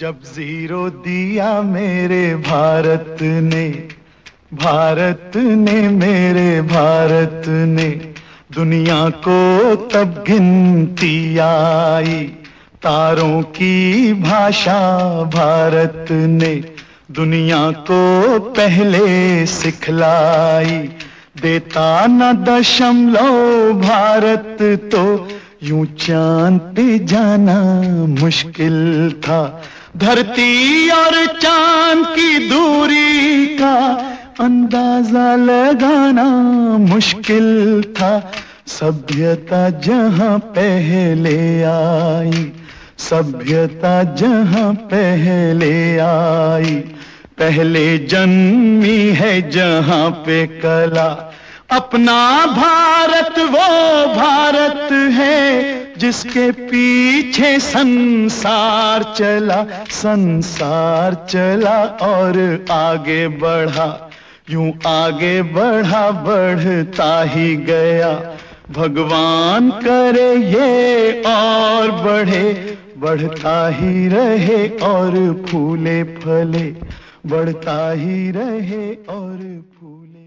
जब ज़ीरो दिया मेरे भारत ने भारत ने मेरे भारत ने, दुनिया को तब गिनती आई, तारों की भाषा भारत ने, दुनिया को पहले सिखलाई, देता न दशमलव भारत तो यूँ चाँद पे जाना मुश्किल था। धरती और चाँद की दूरी का अंदाज़ा लगाना मुश्किल था। सभ्यता जहाँ पहले आई, सभ्यता जहाँ पहले आई। पहले जन्मी है जहाँ पे कला, अपना भारत जिसके पीछे संसार चला संसार चला और आगे बढ़ा। यूँ आगे बढ़ा, बढ़ता ही गया। भगवान करे ये और बढ़े, बढ़ता ही रहे और फूले फले, बढ़ता ही रहे और फूले